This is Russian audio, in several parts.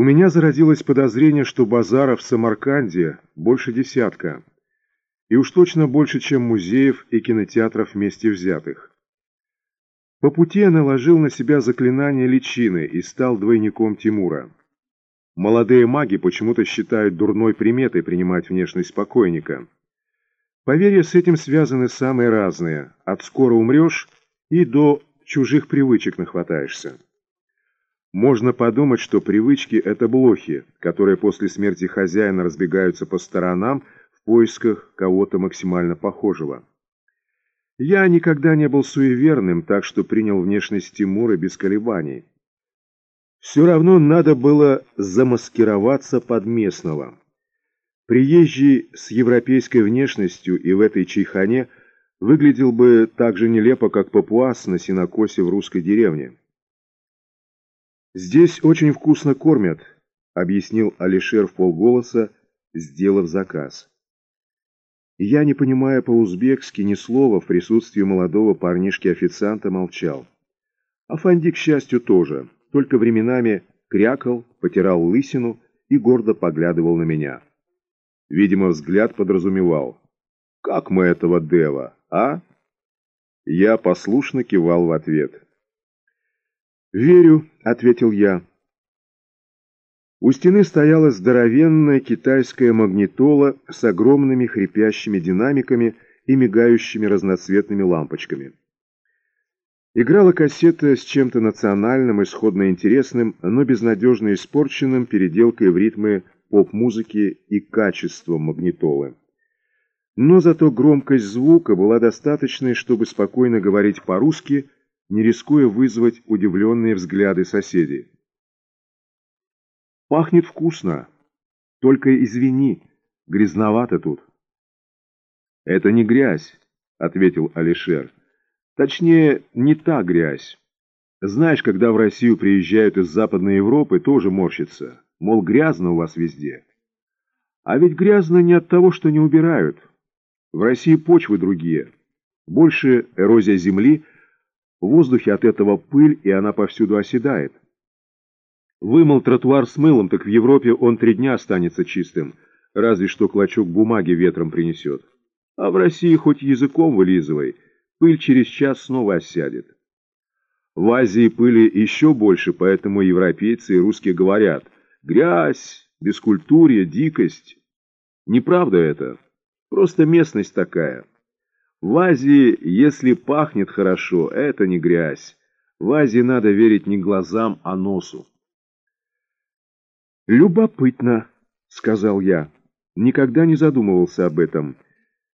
У меня зародилось подозрение, что базаров в Самарканде больше десятка, и уж точно больше, чем музеев и кинотеатров вместе взятых. По пути я наложил на себя заклинание личины и стал двойником Тимура. Молодые маги почему-то считают дурной приметой принимать внешность покойника. Поверья с этим связаны самые разные, от скоро умрешь и до чужих привычек нахватаешься. Можно подумать, что привычки – это блохи, которые после смерти хозяина разбегаются по сторонам в поисках кого-то максимально похожего. Я никогда не был суеверным, так что принял внешность Тимура без колебаний. Все равно надо было замаскироваться под местного. Приезжий с европейской внешностью и в этой чайхане выглядел бы так же нелепо, как папуас на синокосе в русской деревне. «Здесь очень вкусно кормят», — объяснил Алишер в полголоса, сделав заказ. Я, не понимая по-узбекски ни слова, в присутствии молодого парнишки-официанта молчал. Афанди, к счастью, тоже, только временами крякал, потирал лысину и гордо поглядывал на меня. Видимо, взгляд подразумевал. «Как мы этого Дева, а?» Я послушно кивал в ответ. «Верю», — ответил я. У стены стояла здоровенная китайская магнитола с огромными хрипящими динамиками и мигающими разноцветными лампочками. Играла кассета с чем-то национальным, исходно интересным, но безнадежно испорченным переделкой в ритмы поп-музыки и качеством магнитолы. Но зато громкость звука была достаточной, чтобы спокойно говорить по-русски, не рискуя вызвать удивленные взгляды соседей. «Пахнет вкусно. Только извини, грязновато тут». «Это не грязь», — ответил Алишер. «Точнее, не та грязь. Знаешь, когда в Россию приезжают из Западной Европы, тоже морщится. Мол, грязно у вас везде. А ведь грязно не от того, что не убирают. В России почвы другие. Больше эрозия земли — в воздухе от этого пыль, и она повсюду оседает. Вымыл тротуар с мылом, так в Европе он три дня останется чистым, разве что клочок бумаги ветром принесет. А в России хоть языком вылизывай, пыль через час снова осядет. В Азии пыли еще больше, поэтому европейцы и русские говорят «грязь, бескультурье, дикость». Неправда это, просто местность такая. В Азии, если пахнет хорошо, это не грязь. В Азии надо верить не глазам, а носу. «Любопытно», — сказал я. Никогда не задумывался об этом.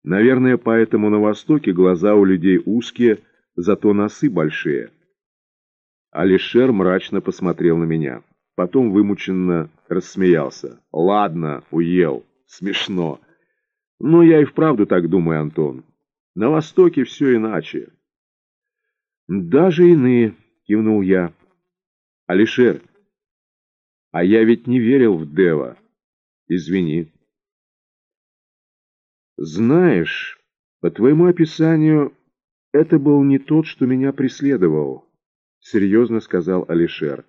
Наверное, поэтому на Востоке глаза у людей узкие, зато носы большие. Алишер мрачно посмотрел на меня. Потом вымученно рассмеялся. «Ладно, уел. Смешно. Но я и вправду так думаю, Антон. На Востоке все иначе. Даже иные, кивнул я. Алишер, а я ведь не верил в Дева. Извини. Знаешь, по твоему описанию, это был не тот, что меня преследовал, серьезно сказал Алишер.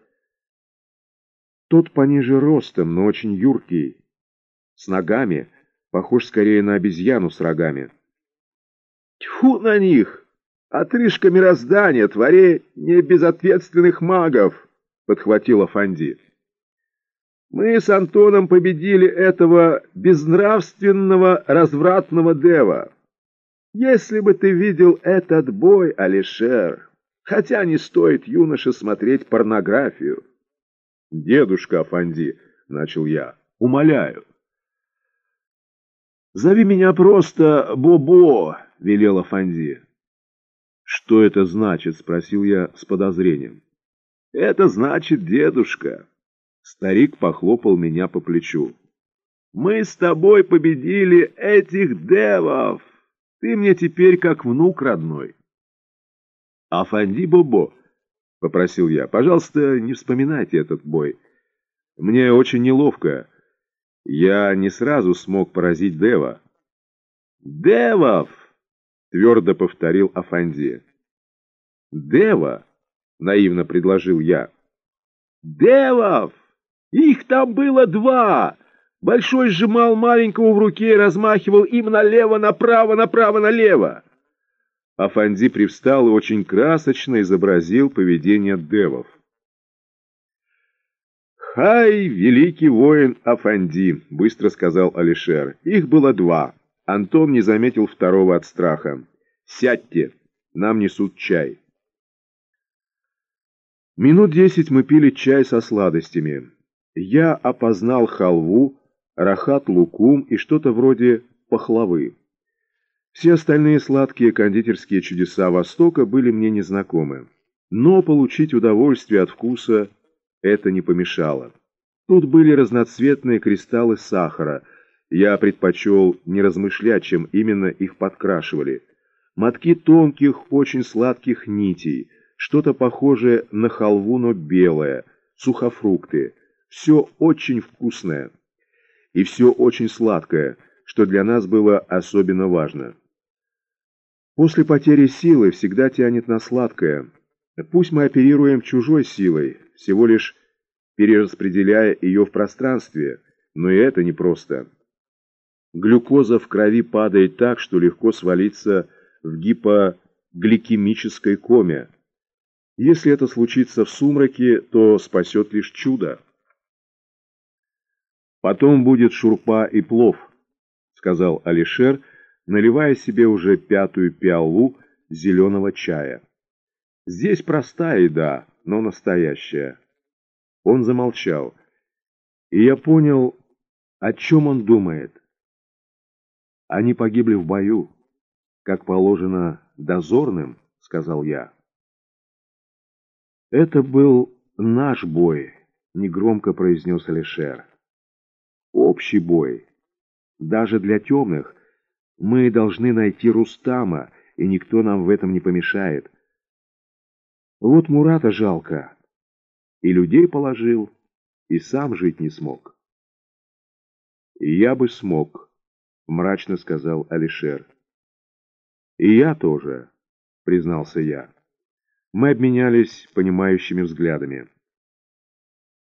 Тот пониже ростом, но очень юркий, с ногами, похож скорее на обезьяну с рогами. Тьфу на них! Отрыжка мироздания, творение безответственных магов, подхватила Фанди. Мы с Антоном победили этого безнравственного, развратного дева. Если бы ты видел этот бой, Алишер, хотя не стоит юноше смотреть порнографию. Дедушка Афанди, — начал я, — умоляю. Зови меня просто Бобо, — велела Фанди. «Что это значит?» — спросил я с подозрением. «Это значит, дедушка». Старик похлопал меня по плечу. «Мы с тобой победили этих девов! Ты мне теперь как внук родной!» «Афанди Бобо!» — попросил я. «Пожалуйста, не вспоминайте этот бой. Мне очень неловко. Я не сразу смог поразить Дева». «Девов!» — твердо повторил Афанди. «Дева!» — наивно предложил я. «Девов!» Их там было два! Большой сжимал маленького в руке и размахивал им налево, направо, направо, налево. Афанди привстал и очень красочно изобразил поведение девов. «Хай, великий воин Афанди!» — быстро сказал Алишер. «Их было два». Антон не заметил второго от страха. «Сядьте, нам несут чай». Минут десять мы пили чай со сладостями. Я опознал халву, рахат-лукум и что-то вроде пахлавы. Все остальные сладкие кондитерские чудеса Востока были мне незнакомы. Но получить удовольствие от вкуса это не помешало. Тут были разноцветные кристаллы сахара. Я предпочел не размышлять, чем именно их подкрашивали. Мотки тонких, очень сладких нитей, что-то похожее на халву, но белое, сухофрукты. Все очень вкусное. И все очень сладкое, что для нас было особенно важно. После потери силы всегда тянет на сладкое. Пусть мы оперируем чужой силой, всего лишь перераспределяя ее в пространстве, но и это непросто. Глюкоза в крови падает так, что легко свалиться в гипогликемической коме. Если это случится в сумраке, то спасет лишь чудо. «Потом будет шурпа и плов», — сказал Алишер, — наливая себе уже пятую пиалу зеленого чая. Здесь простая еда, но настоящая. Он замолчал, и я понял, о чем он думает. Они погибли в бою, как положено дозорным, сказал я. Это был наш бой, негромко произнес Алишер. Общий бой. Даже для темных, мы должны найти Рустама, и никто нам в этом не помешает. Вот Мурата жалко. И людей положил, и сам жить не смог. Я бы смог, мрачно сказал Алишер. И я тоже, признался я. Мы обменялись понимающими взглядами.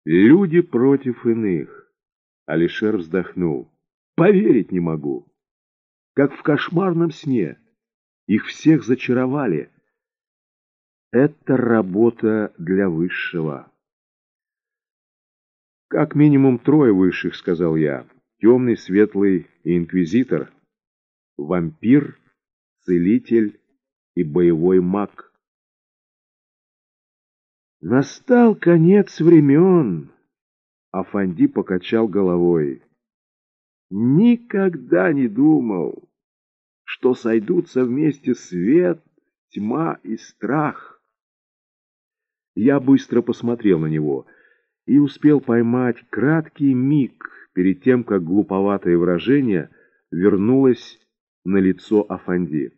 Люди против иных. Алишер вздохнул. Поверить не могу как в кошмарном сне. Их всех зачаровали. Это работа для высшего. Как минимум трое высших, сказал я. Темный, светлый и инквизитор. Вампир, целитель и боевой маг. Настал конец времен. Афанди покачал головой. Никогда не думал, что сойдутся вместе свет, тьма и страх. Я быстро посмотрел на него и успел поймать краткий миг перед тем, как глуповатое выражение вернулось на лицо Афанди.